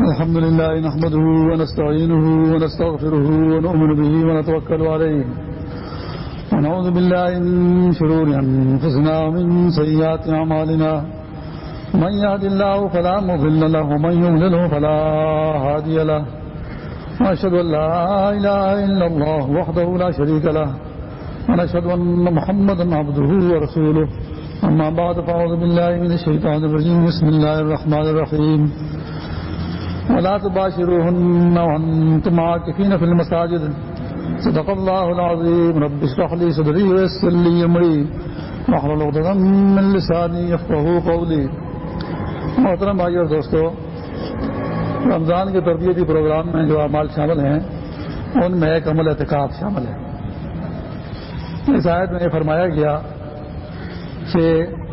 الحمد لله نحمده ونستعينه ونستغفره ونؤمن به ونتوكل عليه. ونعوذ بالله من شرور أنفسنا ومن سيئات أعمالنا. من يهد الله فلا مضل له، ومن يضلله فلا هادي له. وأشهد أن لا إله إلا الله وحده لا شريك له. ونشهد أن محمدا عبده ورسوله. أما بعد، فأعوذ بالله من الشيطان الرجيم. بسم الله الرحمن الرحيم. ولا تباشروهن وأنتم عاكفين في المساجد. صدق الله العظيم. رب اشرح لي صدري ويسر لي أمري. واحلل عقدة من لساني يفقهوا قولي. محترم بھائی اور دوستو، رمضان کے تربیتی پروگرام میں جو اعمال شامل ہیں، ان میں ایک عمل اعتکاف شامل ہے۔ اس آیت میں یہ فرمایا گیا کہ جس طرح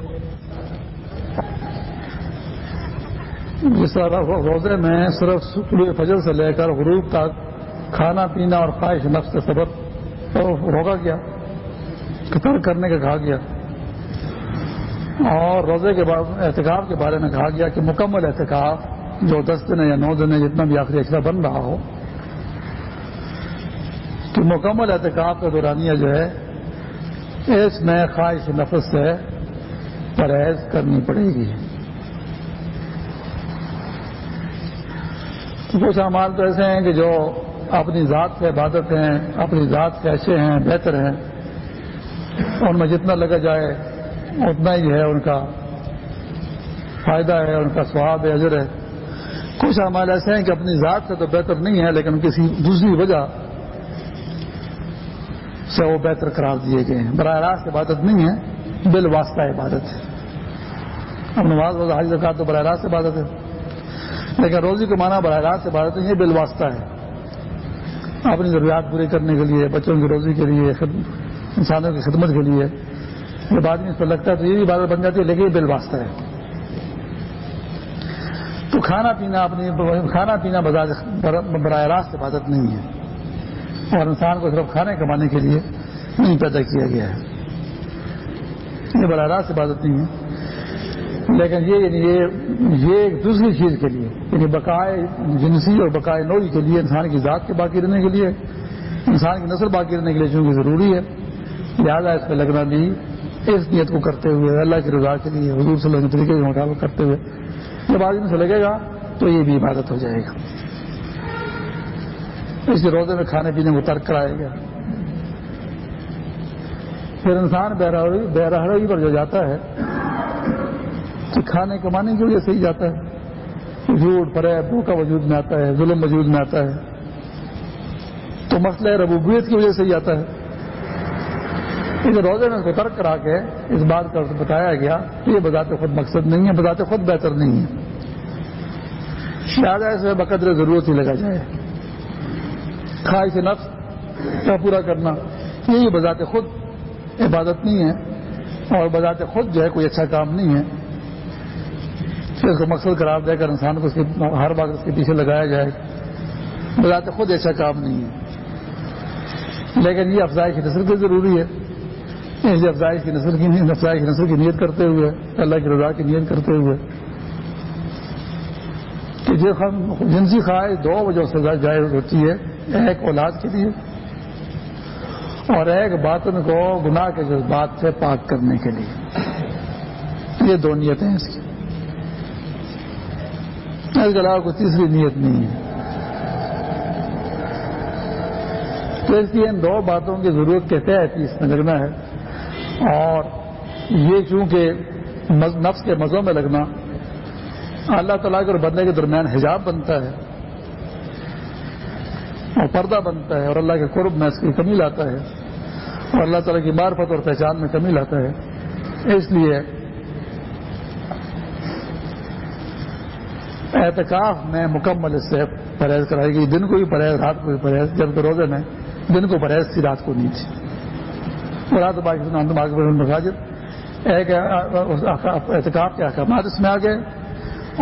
روزے میں صرف طلوع فجر سے لے کر غروب تک کھانا پینا اور خواہش نفس سے سبب روکا گیا قطر کرنے کا کہا گیا۔ اور روزے کے بعد احتکاب کے بارے میں کہا گیا کہ مکمل احتکاب جو دس دن ہے یا نو دن ہے، جتنا بھی آخری اشرا بن رہا ہو۔ کہ مکمل احتکاب کا دورانیہ جو ہے، اس میں خواہش نفس سے پرہیز کرنی پڑے گی۔ کچھ اعمال تو ایسے ہیں کہ جو اپنی ذات سے عبادت ہیں، اپنی ذات سے اچھے ہیں، بہتر ہیں۔ ان میں جتنا لگا جائے، اتنا ہی ہے ان کا فائدہ ہے، ان کا سواب ہے، اجر ہے۔ کچھ اعمال ایسے ہیں کہ اپنی ذات سے تو بہتر نہیں ہے، لیکن کسی دوسری وجہ سے وہ بہتر قرار دیے گئے ہیں۔ براہ راست عبادت نہیں ہے بال واسطہ عبادت ہے۔ اب نماز روزہ حاضر کا تو براہ راست عبادت ہے۔ لیکن روزی کو مانا براہ راست عبادت نہیں ہے بال واسطہ ہے اپنی ضروریات پوری کرنے کے لیے، بچوں کی روزی کے لیے انسانوں کی خدمت کے لیے۔ جب آدمی اس پر لگتا ہے تو یہ بھی عبادت بن جاتی ہے، لیکن یہ بل واسطہ ہے۔ تو کھانا پینا اپنی، کھانا پینا براہ راست عبادت نہیں ہے۔ اور انسان کو صرف کھانے کمانے کے لیے نہیں پیدا کیا گیا ہے۔ یہ براہ راست عبادت نہیں ہے۔ لیکن یہ یعنی یہ یہ ایک دوسری چیز کے لیے یعنی بقائے جنسی اور بقائے نوعی کے لیے انسان کی ذات کے باقی رہنے کے لیے، انسان کی نسل باقی رہنے کے لیے چونکہ ضروری ہے۔ لہٰذا اس پہ لگنا بھی اس نیت کو کرتے ہوئے، اللہ کی رضا کے لیے، حضور صلی اللہ علیہ طریقے کے مطابق کرتے ہوئے، جب آدمی سے لگے گا تو یہ بھی عبادت ہو جائے گا۔ اس کے روزے میں کھانے پینے کو ترک کرائے گا۔ پھر انسان بہرحی پر جو جاتا ہے تو کھانے کمانے کی وجہ سے ہی جاتا ہے۔ جھوٹ، فریب، دھوکہ وجود میں آتا ہے، ظلم وجود میں آتا ہے۔ تو مسئلہ ربوبیت کی وجہ سے ہی آتا ہے۔ اس روزے میں اس کو ترک کرا کے اس بات کا بتایا گیا کہ یہ بذات خود مقصد نہیں ہے، بذات خود بہتر نہیں ہے۔ شاید ایسے بقدر ضرورت ہی لگا جائے۔ خواہش نفس کا پورا کرنا یہ بذات خود عبادت نہیں ہے۔ اور بذات خود جو ہے کوئی اچھا کام نہیں ہے۔ اس کو مقصد قرار دے کر انسان کو اس کی ہر بات اس کے پیچھے لگایا جائے، بذات خود ایسا کام نہیں ہے۔ لیکن یہ افزائش کی نسل کی ضروری ہے۔ اس افزائش کی نسل کی افزائش کی نسل کی نیت کرتے ہوئے، اللہ کی رضا کی نیت کرتے ہوئے۔ کہ جنسی خواہش دو وجہ سے جائز ہوتی ہے، ایک اولاد کے لیے اور ایک باطن کو گناہ کے جذبات سے پاک کرنے کے لیے۔ یہ دو نیتیں اس کی۔ اس کے علاوہ کوئی تیسری نیت نہیں ہے۔ تو اس کی ان دو باتوں کی ضرورت کے تحت اس میں لگنا ہے۔ اور یہ چونکہ نفس کے مزوں میں لگنا، اللہ تعالیٰ کے اور بندے کے درمیان حجاب بنتا ہے۔ اور پردہ بنتا ہے اور اللہ کے قرب میں اس کی کمی لاتا ہے۔ اور اللہ تعالیٰ کی معرفت اور پہچان میں کمی لاتا ہے۔ اس لیے احتکاف میں مکمل اس سے پرہیز کرائی گئی۔ دن کو بھی پرہیز، رات کو بھی پرہیز۔ جب روزے میں دن کو پرہیز تھی، رات کو نہیں تھی۔ رات باقی مساجد۔ ایک احتکاف کے احکامات اس میں آ گئے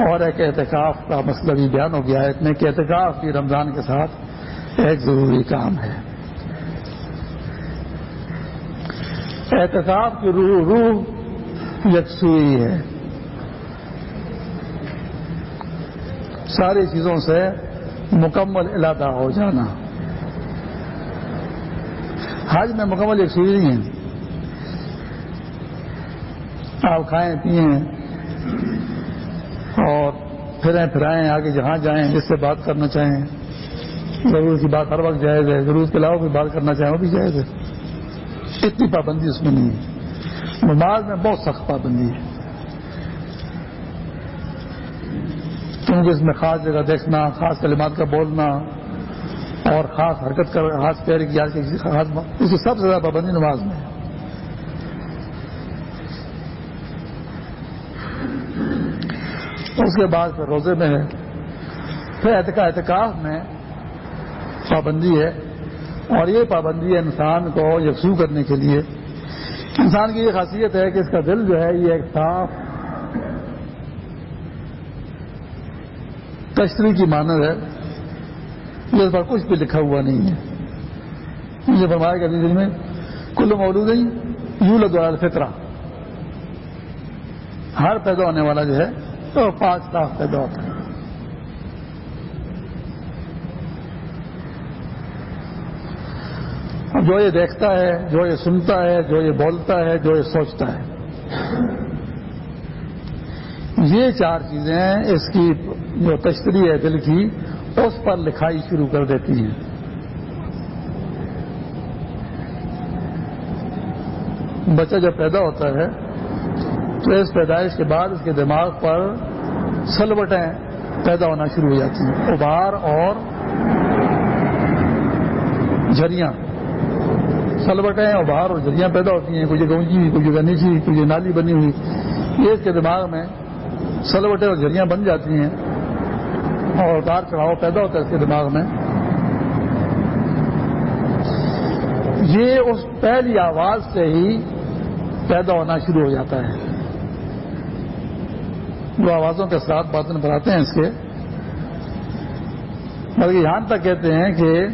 اور ایک احتکاف کا مسئلہ بھی بیان ہو گیا ہے۔ کہ احتکاف بھی رمضان کے ساتھ ایک ضروری کام ہے۔ احتکاف کی روح روح یکسوئی ہے۔ ساری چیزوں سے مکمل علاقہ ہو جانا۔ حج میں مکمل ایک سوئی نہیں ہے۔ آپ کھائیں پئیں اور پھریں پھرائیں، آگے جہاں جائیں جس سے بات کرنا چاہیں۔ ضرور کی بات ہر وقت جائز ہے ضرورت کے علاوہ کوئی بات کرنا چاہیں وہ بھی جائز ہے۔ اتنی پابندی اس میں نہیں ہے۔ نماز میں بہت سخت پابندی ہے۔ کیونکہ اس میں خاص جگہ دیکھنا، خاص کلمات کا بولنا اور خاص حرکت کر ہاتھ پیر کی، خاص اس کی سب سے زیادہ پابندی نماز میں ہے۔ اس کے بعد پھر روزے میں ہے۔ پھر احتکاف میں پابندی ہے اور یہ پابندی ہے انسان کو یکسو کرنے کے لیے۔ انسان کی یہ خاصیت ہے کہ اس کا دل جو ہے یہ ایک صاف تشریح کی مانند ہے یہ اس پر کچھ بھی لکھا ہوا نہیں ہے۔ مجھے فرمایا کہ دل میں کل مولود نہیں یوں لگا الفطرہ۔ ہر پیدا ہونے والا جو ہے تو پانچ صاف پیدا ہوتا ہے۔ جو یہ دیکھتا ہے، جو یہ سنتا ہے، جو یہ بولتا ہے، جو یہ سوچتا ہے۔ یہ چار چیزیں اس کی جو تشتری ہے دل کی، اس پر لکھائی شروع کر دیتی ہیں۔ بچہ جب پیدا ہوتا ہے، تو اس پیدائش کے بعد اس کے دماغ پر سلوٹیں پیدا ہونا شروع ہو جاتی ہیں۔ ابار اور جھریاں۔ سلوٹیں ابار اور جھریاں پیدا ہوتی ہیں۔ کوئی جگہ اونچی ہوئی، کوئی جگہ نیچی کوئی نالی بنی ہوئی۔ یہ اس کے دماغ میں سلوٹیں اور جھریاں بن جاتی ہیں اور اتار چڑھاؤ پیدا ہوتا ہے اس کے دماغ میں۔ یہ اس پہلی آواز سے ہی پیدا ہونا شروع ہو جاتا ہے۔ جو آوازوں کے ساتھ باتیں بناتے ہیں اس کے۔ بلکہ یہاں تک کہتے ہیں کہ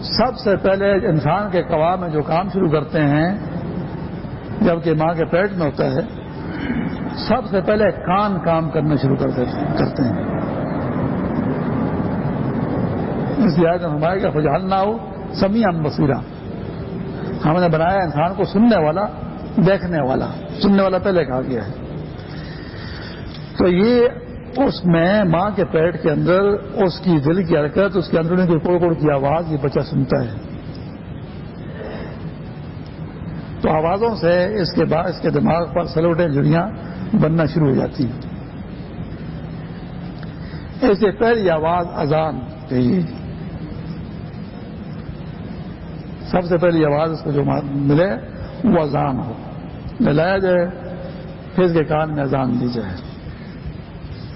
سب سے پہلے انسان کے قوا میں جو کام شروع کرتے ہیں، جبکہ ماں کے پیٹ میں ہوتا ہے سب سے پہلے کان کام کرنا شروع کرتے ہیں۔ اس لحاظ میں ہمارے کا خوشحال نہ ہو سمی ان بصیرہ۔ ہم نے بنایا انسان کو سننے والا، دیکھنے والا۔ سننے والا پہلے کہا گیا ہے۔ تو یہ اس میں ماں کے پیٹ کے اندر، اس کی دل کی حرکت، اس کے اندر کی کوڑ کوڑ کی آواز، یہ بچہ سنتا ہے۔ تو آوازوں سے اس کے بعد اس کے دماغ پر سلوٹیں جڑیاں بننا شروع ہو جاتی ہیں۔ ایسے پہلی آواز اذان کہیے سب سے پہلی آواز اس کو جو ملے، وہ اذان ہو۔ ملایا جائے، پھر اس کے کان میں اذان دی جائے۔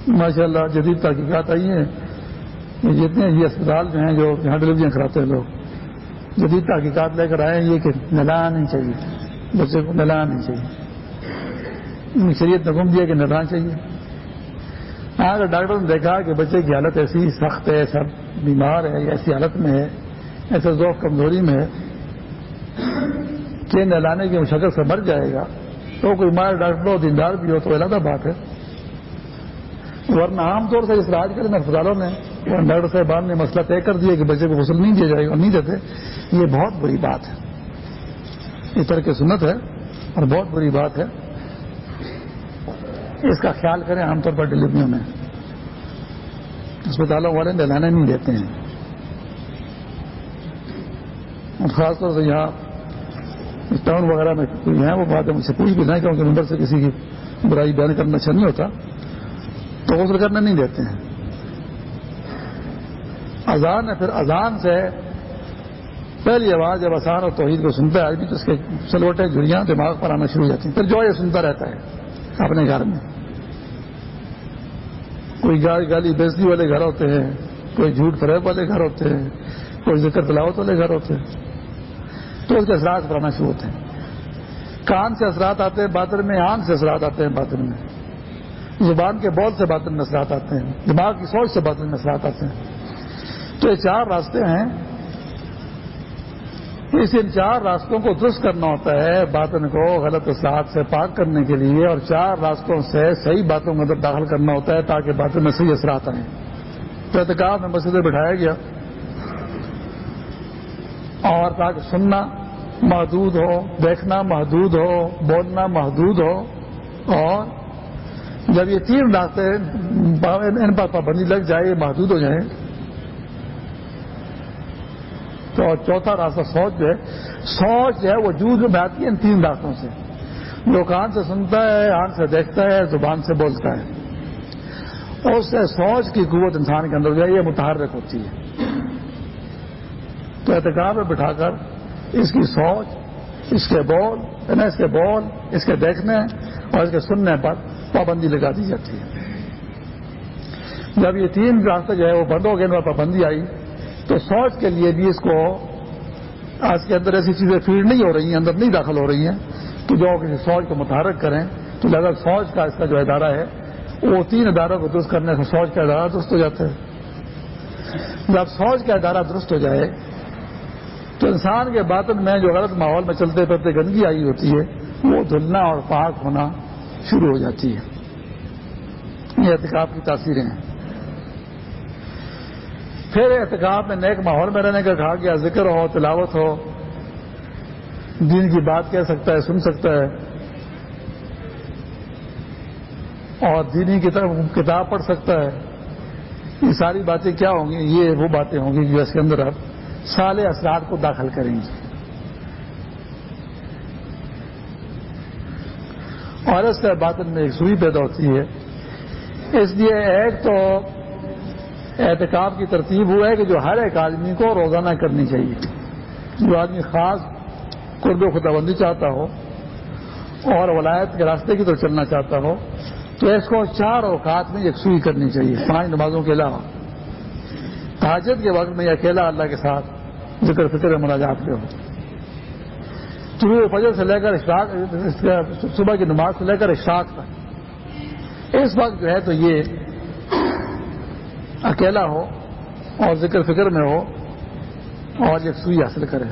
ماشاء اللہ جدید تحقیقات آئی ہیں۔ جتنے یہ اسپتال جو ہیں جو یہاں ڈلیوریاں کراتے ہیں لوگ۔ جدید تحقیقات لے کر آئے ہیں، یہ کہ نلانا نہیں چاہیے، بچے کو نلانا نہیں چاہیے۔ شریعت نے گم دیا کہ نلانا چاہیے۔ اگر ڈاکٹر نے دیکھا کہ بچے کی حالت ایسی سخت ہے، سب بیمار ہے، ایسی حالت میں ہے، ایسے ذوق کمزوری میں ہے کہ نہلانے کی مشقت سے مر جائے گا۔ تو کوئی مار ڈاکٹر ہو، دیندار بھی ہو، تو علیحدہ بات ہے۔ ورنہ عام طور سے اس راج کے اسپتالوں میں ڈاکٹر صاحبان نے مسئلہ طے کر دیا کہ بچے کو غسل نہیں دیا جائے گا نہیں دیتے، یہ بہت بڑی بات ہے۔ اس طرح سنت ہے اور بہت بڑی بات ہے۔ اس کا خیال کریں عام طور پر ڈلیوریوں میں۔ اسپتالوں والے نہلانے نہیں دیتے ہیں۔ خاص طور سے یہاں ٹاؤن وغیرہ میں کوئی ہیں، وہ بات ہے مجھ سے پوچھ بھی نہیں کیونکہ نمبر سے کسی کی برائی بیان کرنا اچھا نہیں ہوتا۔ تو غسل کرنے نہیں دیتے ہیں۔ اذان ہے، پھر اذان سے پہلی آواز جب آسان اور توحید کو سنتا ہے آدمی، تو اس کے سلوٹے جڑیاں دماغ پر آنا شروع ہو جاتی ہیں۔ پھر جو یہ سنتا رہتا ہے اپنے گھر میں۔ کوئی گالی گالی بیزتی والے گھر ہوتے ہیں، کوئی جھوٹ فریب والے گھر ہوتے ہیں، کوئی ذکر تلاوت والے گھر ہوتے ہیں۔ تو اس کے اثرات پر آنا شروع ہوتے ہیں۔ کان سے اثرات آتے ہیں، باطن میں آنکھ سے اثرات آتے ہیں باطن میں۔ زبان کے بول سے باطن میں اثرات آتے ہیں، دماغ کی سوچ سے باطن میں اثرات آتے ہیں۔ تو یہ چار راستے ہیں۔ اس ان چار راستوں کو درست کرنا ہوتا ہے باطن کو غلط اصلاحات سے پاک کرنے کے لیے اور چار راستوں سے صحیح باتوں کو اندر داخل کرنا ہوتا ہے تاکہ باطن میں صحیح اثرات آئیں۔ تو احتکاب میں مسجد بٹھایا گیا۔ اور تاکہ سننا محدود ہو، دیکھنا محدود ہو، بولنا محدود ہو۔ اور جب یہ تین راستے ان پر پابندی لگ جائے، یہ محدود ہو جائیں۔ تو چوتھا راستہ سوچ جو ہے، سوچ جو ہے وہ میں آتی ہے ان تین راستوں سے۔ جو کان سے سنتا ہے، آنکھ سے دیکھتا ہے، زبان سے بولتا ہے۔ اس سے سوچ کی قوت انسان کے اندر جو ہے، یہ متحرک ہوتی ہے۔ تو احتکاب میں بٹھا کر، اس کی سوچ، اس کے بول اس کے بول، اس کے دیکھنے اور اس کے سننے پر پابندی لگا دی جاتی ہے۔ جب یہ تین راستے جو ہے وہ بند ہو گئے، ان پر پابندی آئی تو سوچ کے لیے بھی اس کو آج کے اندر ایسی چیزیں فیڈ نہیں ہو رہی ہیں، اندر نہیں داخل ہو رہی ہیں تو جو کسی سوچ کو متحرک کریں۔ تو لگا سوچ کا اس کا جو ادارہ ہے، وہ تین اداروں کو درست کرنے سے سوچ کا ادارہ درست ہو جاتا ہے۔ جب سوچ کا ادارہ درست ہو جائے، تو انسان کے باطن میں جو غلط ماحول میں چلتے پھرتے گندگی آئی ہوتی ہے، وہ دھلنا اور پاک ہونا شروع ہو جاتی ہے۔ یہ احتکاب کی تاثیریں ہیں۔ پھر احتکاب میں نیک ماحول میں رہنے کا کہا گیا، ذکر ہو، تلاوت ہو، دین کی بات کہہ سکتا ہے، سن سکتا ہے۔ اور دینی کتاب پڑھ سکتا ہے۔ یہ ساری باتیں کیا ہوں گی؟ یہ وہ باتیں ہوں گی جو اس کے اندر آپ سال اثرات کو داخل کریں گے اور اس سے باطن میں ایک سوئی پیدا ہوتی ہے۔ اس لیے ایک تو احتکاب کی ترتیب ہوا ہے کہ جو ہر ایک آدمی کو روزانہ کرنی چاہیے۔ جو آدمی خاص قرب و خدا بندی چاہتا ہو اور ولایت کے راستے کی طرف چلنا چاہتا ہو، تو اس کو چار اوقات میں یکسوئی کرنی چاہیے، پانچ نمازوں کے علاوہ۔ تاجد کے وقت میں یہ اکیلا اللہ کے ساتھ ذکر فکر مناجات پہ ہو۔ صبح فجر سے لے کر صبح کی نماز سے لے کر اشاق تک۔ اس وقت جو ہے تو یہ اکیلا ہو اور ذکر فکر میں ہو اور ایک سوئی حاصل کرے۔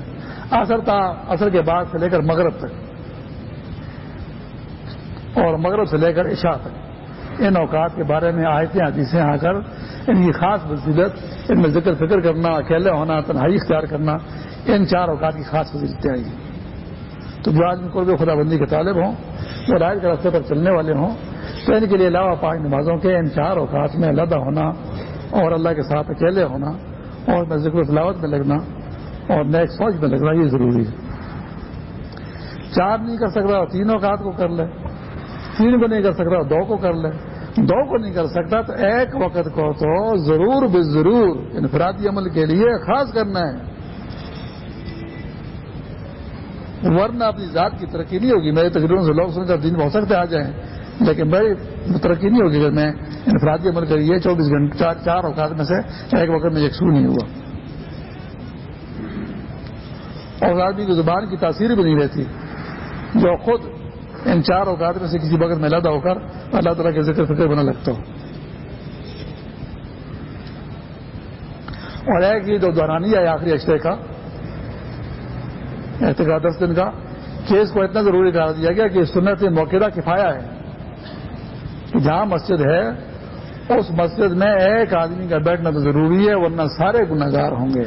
اثر تھا اثر کے بعد سے لے کر مغرب تک۔ اور مغرب سے لے کر عشاء تک۔ ان اوقات کے بارے میں آیتیں، حدیثیں آ کر ان کی خاص فضیلت ان میں ذکر فکر کرنا، اکیلے ہونا، تنہائی اختیار کرنا، ان چار اوقات کی خاص فضیلتیں آئی تو جو آدمی قرب خدا بندی کے طالب ہوں، جو رائے کے راستے پر چلنے والے ہوں، تو ان کے لیے علاوہ پانچ نمازوں کے ان چار اوقات میں علیحدہ ہونا اور اللہ کے ساتھ اکیلے ہونا اور میں ذکر فلاوت میں لگنا اور نیک سوچ میں لگنا، یہ ضروری ہے۔ چار نہیں کر سکتا تین اوقات کو کر لے، تین کو نہیں کر سکتا، دو کو کر لے۔ دو کو نہیں کر سکتا تو ایک وقت کو تو ضرور بے ضرور انفرادی عمل کے لیے خاص کرنا ہے۔ ورنہ اپنی ذات کی ترقی نہیں ہوگی۔ میرے تقریروں سے لوگ سن کر دن ہو سکتے آ جائیں۔ لیکن میری ترقی نہیں ہوگی اگر میں انفرادی عمل کریے چوبیس گھنٹے، چار چار اوقات میں سے ایک وقت میں یکسو نہیں ہوا۔ اور آدمی کی زبان کی تاثیر بھی نہیں رہتی۔ جو خود ان چار اوقات میں سے کسی وقت میں لدا ہو کر اللہ تعالیٰ کے ذکر فکر بنا لگتا ہوں۔ اور ایک یہ جو دورانی ہے، آخری اشرے کا احتکاب دس دن کا کیس کو اتنا ضروری قرار دیا گیا کہ سنت موقع کفایا ہے۔ کہ جہاں مسجد ہے، اس مسجد میں ایک آدمی کا بیٹھنا تو ضروری ہے، ورنہ سارے گناگار ہوں گے۔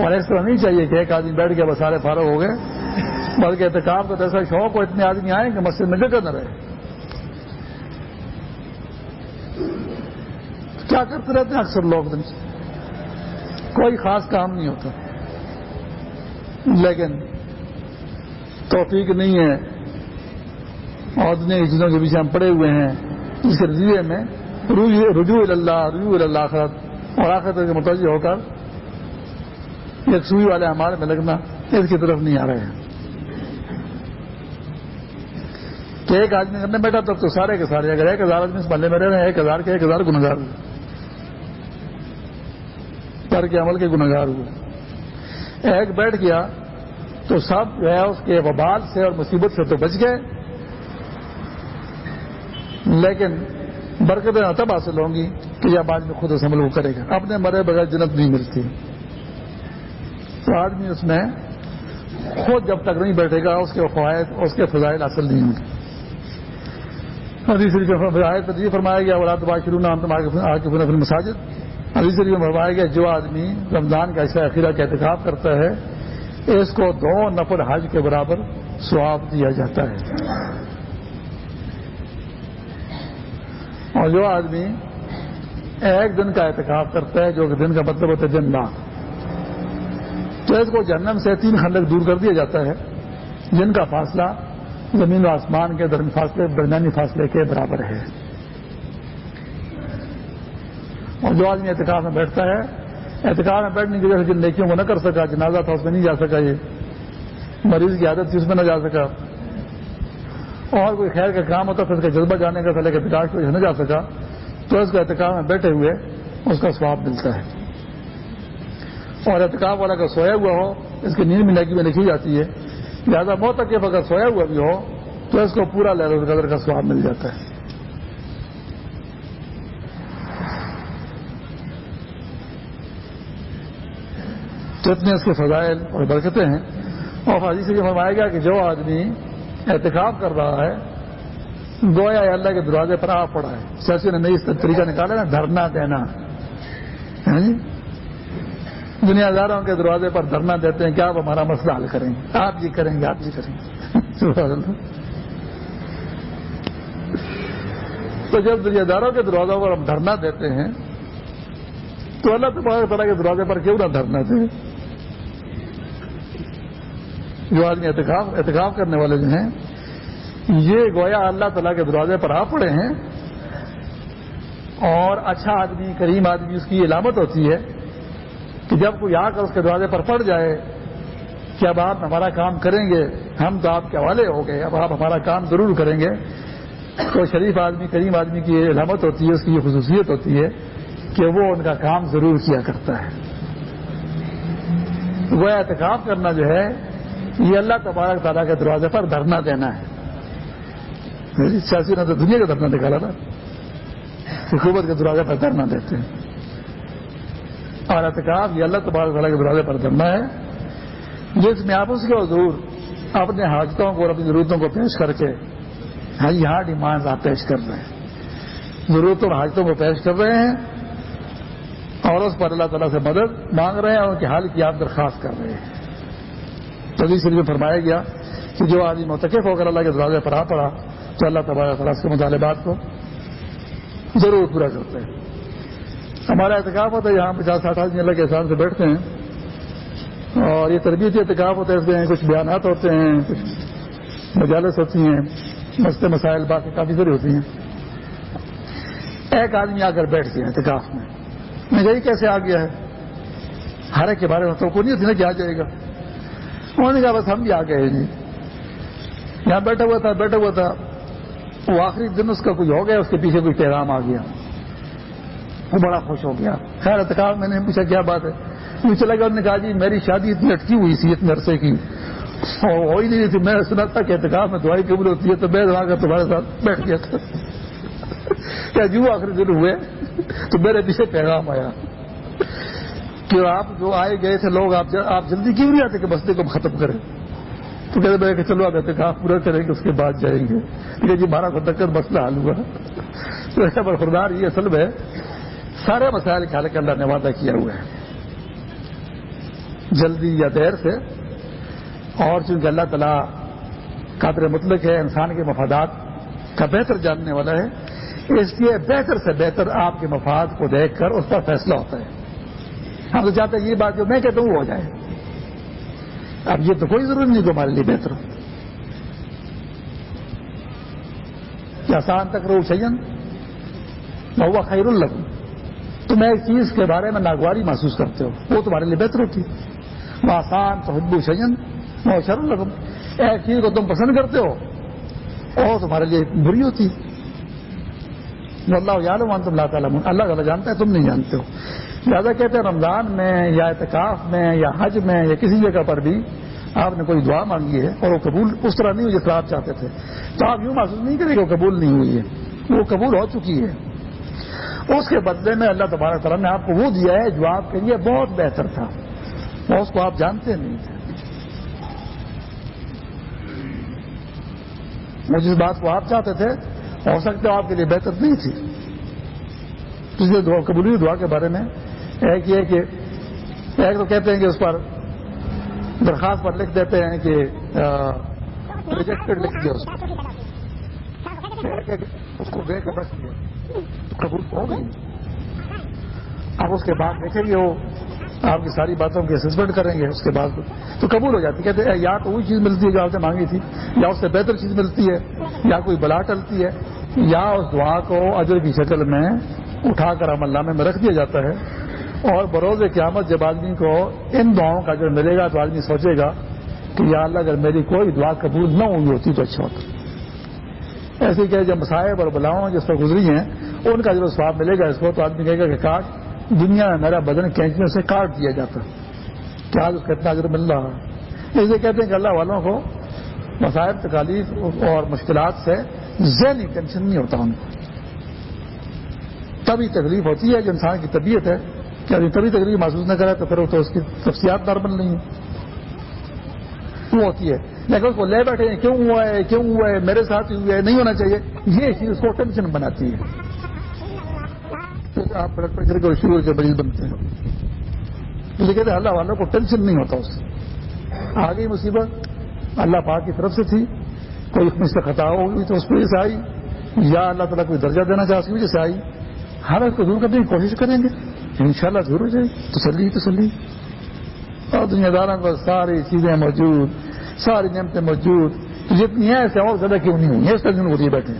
اور اس طرح نہیں چاہیے کہ ایک آدمی بیٹھ کے بس سارے فارغ ہو گئے، بلکہ احتکاب کا ایسا شوق ہو، اتنے آدمی آئیں کہ مسجد میں جگہ نہ رہے۔ کیا کرتے رہتے ہیں اکثر لوگ؟ دن سے کوئی خاص کام نہیں ہوتا۔ لیکن توفیق نہیں ہے۔ اور دنیا کی چیزوں کے پیچھے ہم پڑے ہوئے ہیں۔ اس کے نتیجے میں رجوع اللہ رجوع اللہ آخرت۔ اور آخرت کے متوجہ ہو کر ایک سوئی والے ہمارے میں لگنا اس کی طرف نہیں آ رہے ہیں۔ کہ ایک آدمی کرنے بیٹھا تب تو سارے کے سارے، اگر ایک ہزار آدمی اس محلے میں رہ رہے ہیں، ایک ہزار کے ایک ہزار گنگار ہوئے۔ کر کے عمل کے گنگار ہوئے؟ ایک بیٹھ گیا تو سب جو ہے اس کے وبال سے اور مصیبت سے تو بچ گئے۔ لیکن برکتیں تب حاصل ہوں گی کہ یہ جب آدمی خود اس عمل کو کرے گا۔ اپنے مرے بغیر جنت نہیں ملتی۔ تو آدمی اس میں خود جب تک نہیں بیٹھے گا، اس کے فوائد، اس کے فضائل حاصل نہیں ہوں گے۔ فضائد پر یہ فرمایا گیا اور شروع نام تمہارے مساجد عزیز شریف میں فرمایا گیا، جو آدمی رمضان کا ایسا اخیرہ کا احتکاب کرتا ہے اس کو دو نفل حج کے برابر سواب دیا جاتا ہے۔ اور جو آدمی ایک دن کا احتکاب کرتا ہے، جو کہ دن کا مطلب ہوتا ہے دن بعد تو اس کو جنم سے تین خندق دور کر دیا جاتا ہے، جن کا فاصلہ زمین و آسمان کے درمیان فاصلے، درمیانی فاصلے کے برابر ہے۔ اور جو آدمی احتکاب میں بیٹھتا ہے احتکاب میں بیٹھنے کی وجہ سے جن نیکیوں کو نہ کر سکا، جنازہ تھا، اس میں نہیں جا سکا یہ۔ مریض کی عادت تھی، اس میں نہ جا سکا۔ اور کوئی خیر کا کام ہوتا تھا، اس کا جذبہ جانے کا تھا، لیکن پکاش کی وجہ سے نہ جا سکا۔ تو اس کو احتکاب میں بیٹھے ہوئے، اس کا سواب ملتا ہے۔ اور احتکاب والا اگر سویا ہوا ہو، اس کی نیند ملنے میں لکھی جاتی ہے۔ لہٰذا موت تک اگر سویا ہوا بھی ہو، تو اس کو پورا لہر القدر کا سواب مل جاتا ہے۔ جتنے اس کے فضائل اور برکتیں ہیں۔ اور حاضی سے یہ فرمایا گیا کہ جو آدمی احتکاب کر رہا ہے، گویا اللہ کے دروازے پر آ پڑا ہے۔ سیاسی نے نئی طریقہ نکالا نا دھرنا دینا۔ ہاں جی؟ دنیا داروں کے دروازے پر دھرنا دیتے ہیں کہ آپ ہمارا مسئلہ حل کریں گے؟ آپ یہ کریں گے، آپ یہ کریں گے۔ تو جب دنیا داروں کے دروازوں پر ہم دھرنا دیتے ہیں، تو اللہ تبارک تعالیٰ کے دروازے پر کیوں نہ دھرنا دیں جو آدمی احتکاب احتکاب کرنے والے جو ہیں، یہ گویا اللہ تعالیٰ کے دروازے پر آ پڑے ہیں اور اچھا آدمی، کریم آدمی اس کی علامت ہوتی ہے کہ جب کوئی آ کر اس کے دروازے پر پڑ جائے کہ اب آپ ہمارا کام کریں گے، ہم تو آپ کے حوالے ہو گئے، اب آپ ہمارا کام ضرور کریں گے، تو شریف آدمی، کریم آدمی کی یہ علامت ہوتی ہے، اس کی یہ خصوصیت ہوتی ہے کہ وہ ان کا کام ضرور کیا کرتا ہے۔ وہ احتکاب کرنا جو ہے یہ اللہ تبارک تعالیٰ کے دروازے پر دھرنا دینا ہے۔ سیاسی نے تو دنیا کا دھرنا نکالا تھا۔ حکومت کے دروازے پر دھرنا دیتے ہیں۔ اور احتکاب یہ اللہ تبارک تعالیٰ کے دروازے پر دھرنا ہے۔ جس میں آپ اس کے حضور اپنے حاجتوں کو اور اپنی ضرورتوں کو پیش کر کے یہاں ڈیمانڈ آپ پیش کر رہے ہیں۔ ضرورتوں اور حاجتوں کو پیش کر رہے ہیں اور اس پر اللہ تعالیٰ سے مدد مانگ رہے ہیں اور ان کے حال کی آپ درخواست کر رہے ہیں۔ تبھی سے فرمایا گیا کہ جو آدمی متقف ہو کر اللہ کے دروازے پر آ پڑا، تو اللہ تبارک تعالیٰ کے مطالبات کو ضرور پورا کرتے ہیں۔ ہمارا احتکاب ہوتا ہے یہاں پچاس ساٹھ آدمی اللہ کے حساب سے بیٹھتے ہیں اور یہ تربیتی احتکاب ہوتے ہیں کچھ بیانات ہوتے ہیں، کچھ مجالس ہوتی ہیں مسئلے مسائل باقی کافی ساری ہوتی ہیں۔ ایک آدمی آ کر بیٹھ گیا احتکاف میں۔ میں یہی کیسے آ گیا ہے؟ ہر ایک کے بارے میں تو کوئی نہیں ہوتی نا کہ آ جائے گا۔ انہوں نے کہا بس ہم بھی آ گئے جی یہاں بیٹھا ہوا تھا، بیٹھا ہوا تھا۔ وہ آخری دن اس کا کچھ ہو گیا، اس کے پیچھے کوئی پیغام آ گیا۔ وہ بڑا خوش ہو گیا۔ خیر اعتکاب میں نے پوچھا، کیا بات ہے؟ مجھے چلا گیا انہوں نے کہا جی میری شادی اتنی اٹکی ہوئی تھی، اتنے عرصے کی۔ ہو ہی نہیں تھی۔ میں سنا تھا کہ اعتکاب میں دعائی قبول ہوتی ہے، تو میں وہاں کر تمہارے ساتھ بیٹھ گیا تھا۔ کیا جی، جو آخری دن ہوئے، تو میرے پیچھے پیغام آیا۔ کہ آپ جو آئے گئے تھے لوگ، آپ جلدی کیوں نہیں آتے کہ مسئلے کو ختم کریں؟ تو کہتے میں کہ چلو آپ احتکاب پورا کریں گے، اس کے بعد جائیں گے۔ کہ جی بارہ سو تک مسئلہ حل ہوا۔ تو ایسا برخوردار یہ اصل میں سارے مسائل کے حل کے اللہ نے وعدہ کیا ہوا ہے۔ جلدی یا دیر سے، اور چونکہ اللہ تعالیٰ قادر مطلق ہے، انسان کے مفادات کا بہتر جاننے والا ہے، اس لیے بہتر سے بہتر آپ کے مفاد کو دیکھ کر اس پر فیصلہ ہوتا ہے۔ ہم تو چاہتے ہیں یہ بات جو میں کہتا ہوں وہ ہو جائے۔ اب یہ تو کوئی ضروری نہیں کہ ہمارے لیے بہتر ہو۔ کہ آسان تک رو سین بہوا خیر الگ تم ایک چیز کے بارے میں ناگواری محسوس کرتے ہو۔ وہ تمہارے لیے بہتر ہوتی۔ وہ آسان تو حدبو سین وہ شر الگم ایک چیز کو تم پسند کرتے ہو۔ اور تمہارے لیے بری ہوتی۔ اللہ یاد تم اللہ تعالیٰ اللہ تعالیٰ جانتا ہے، تم نہیں جانتے ہو۔ لہٰذا کہتے ہیں، رمضان میں یا اعتکاف میں یا حج میں یا کسی جگہ پر بھی آپ نے کوئی دعا مانگی ہے اور وہ قبول اس طرح نہیں ہوئی جس طرح آپ چاہتے تھے۔ تو آپ یوں محسوس نہیں کریں کہ وہ قبول نہیں ہوئی ہے۔ وہ قبول ہو چکی ہے۔ اس کے بدلے میں اللہ تبارک تعالیٰ نے آپ کو وہ دیا ہے جو آپ کے لیے بہت بہتر تھا۔ اور اس کو آپ جانتے نہیں تھے۔ وہ جس بات کو آپ چاہتے تھے ہو سکتا ہے آپ کے لیے بہتر نہیں تھی۔ پچھلے دعا قبولی دعا کے بارے میں ایک یہ کہ ایک تو کہتے ہیں کہ اس پر درخواست پر لکھ دیتے ہیں کہ ریجیکٹڈ لکھ دیا اس اس کو بے قبر کیا۔ قبول ہو گئی۔ اب اس کے بعد دیکھیں گے وہ آپ کی ساری باتوں کی اسسمنٹ کریں گے، اس کے بعد تو قبول ہو جاتی کہتے ہیں، یا تو وہی چیز ملتی ہے جو آپ نے مانگی تھی، یا اس سے بہتر چیز ملتی ہے، یا کوئی بلا ٹلتی ہے، یا اس دعا کو اجر کی شکل میں اٹھا کر عمل نامے میں رکھ دیا جاتا ہے۔ اور بروز قیامت جب آدمی کو ان دعاؤں کا اگر ملے گا تو آدمی سوچے گا کہ یا اللہ، اگر میری کوئی دعا قبول نہ ہوئی ہوتی تو اچھا ہوتا۔ ایسے کہ جب مسائب اور بلاؤں جس پر گزری ہیں، ان کا جو سواب ملے گا۔ اس کو تو آدمی کہے گا کہ کاٹ دنیا میں میرا بدن کینچنے سے کاٹ دیا جاتا کیا اس کا اتنا اجر مل رہا ہے؟ اسے کہتے ہیں کہ اللہ والوں کو مسائب تکالیف اور مشکلات سے ذہنی ٹینشن نہیں ہوتا، ان کو۔ تبھی تکلیف ہوتی ہے جو انسان کی طبیعت ہے۔ کہ ابھی تبھی تکلیف محسوس نہ کرے تو پھر وہ تو اس کی تفصیلات نارمل نہیں ہے وہ ہوتی ہے۔ لیکن اس کو لے بیٹھے ہیں، کیوں ہوا ہے، کیوں ہوا ہے، میرے ساتھ ہی ہوا ہے، نہیں ہونا چاہیے۔ یہ چیز اس کو ٹینشن بناتی ہے۔ آپ بلڈ پریشر کے شوگر کے مریض بنتے ہیں۔ تو اللہ والوں کو ٹینشن نہیں ہوتا اس سے۔ آ گئی مصیبت۔ اللہ پاک کی طرف سے تھی۔ کوئی اس سے خطا ہوگی تو اس وجہ سے آئی۔ یا اللہ تعالیٰ کوئی درجہ دینا چاہے اس کی وجہ سے آئی۔ ہر اس کو دور کرنے کی کوشش کریں گے۔ ان شاء اللہ ضرور ہو جائے۔ تسلی تسلی۔ اور دنیا داروں کو ساری چیزیں موجود، ساری نعمتیں موجود۔ تو جتنی ہیں، ایسے اور زیادہ کیوں نہیں ہوئی؟ ہیں اس ٹینشن کو دیے بیٹھے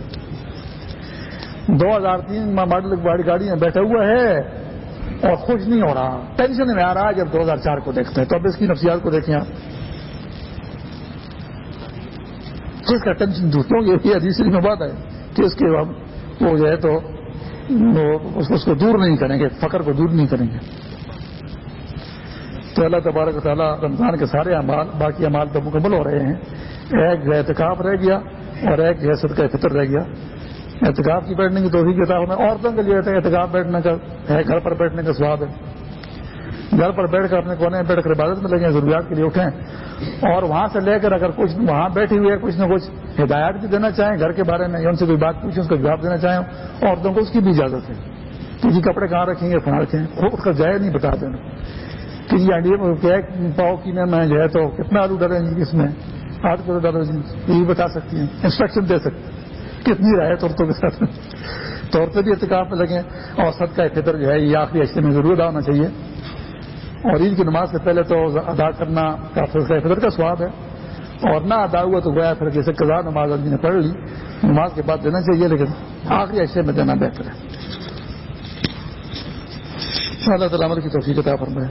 دو ہزار تین میں ماڈل گاڑی میں بیٹھا ہوا ہے اور خوش نہیں ہو رہا۔ ٹینشن میں آ رہا ہے جب دو ہزار چار کو دیکھتے ہیں۔ تو اب اس کی نفسیات کو دیکھیں آپ۔ جس کا ٹینشن دور۔ یہ حدیث میں بات ہے کہ اس کے وہ جو ہے تو اس کو دور نہیں کریں گے فخر کو دور نہیں کریں گے۔ تو اللہ تبارک تعالیٰ رمضان کے سارے امال باقی امال تو مکمل ہو رہے ہیں۔ ایک احتکاب رہ گیا اور ایک حیثیت کا فطر رہ گیا۔ احتکاب کی بیٹھنے کی تو کتاب میں۔ عورتوں کے لیے احتکاب بیٹھنے کا ہے، گھر پر بیٹھنے کا سواد ہے۔ گھر پر بیٹھ کر اپنے کونے میں بیٹھ کر عبادت میں لگیں ضروریات کے لیے اٹھیں۔ اور وہاں سے لے کر اگر کچھ وہاں بیٹھی ہوئی ہے، کچھ نہ کچھ ہدایات بھی دینا چاہیں، گھر کے بارے میں یا ان سے کوئی بات پوچھیں، اس کا جواب دینا چاہیں، عورتوں کو اس کی بھی اجازت ہے۔ کہ جی کپڑے کہاں رکھیں گے؟ کہاں رکھیں۔ اس کا جائے نہیں بتا دینا۔ کہ جی انڈیا پاؤ کی میں جو ہے تو کتنا آلو ڈالیں گے اس میں؟ آٹھ کلو ڈالو یہ بتا سکتی ہیں، انسٹرکشن دے سکتی کتنی رائے عورتوں کے ساتھ تو عورتیں بھی احتکاب میں لگیں اور کا فطر جو ہے یہ آخری اشتے میں ضرور ادا ہونا چاہیے۔ اور عید کی نماز سے پہلے تو ادا کرنا کا فطر کا سواب ہے۔ اور نہ ادا ہوا تو گویا پھر جیسے کزا نماز آدمی نے پڑھ لی، نماز کے بعد دینا چاہیے، لیکن آخری اشے میں دینا بہتر ہے۔ اللہ تعالیٰ عمل کی توفیق عطا فرمائے۔